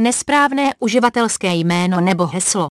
nesprávné uživatelské jméno nebo heslo.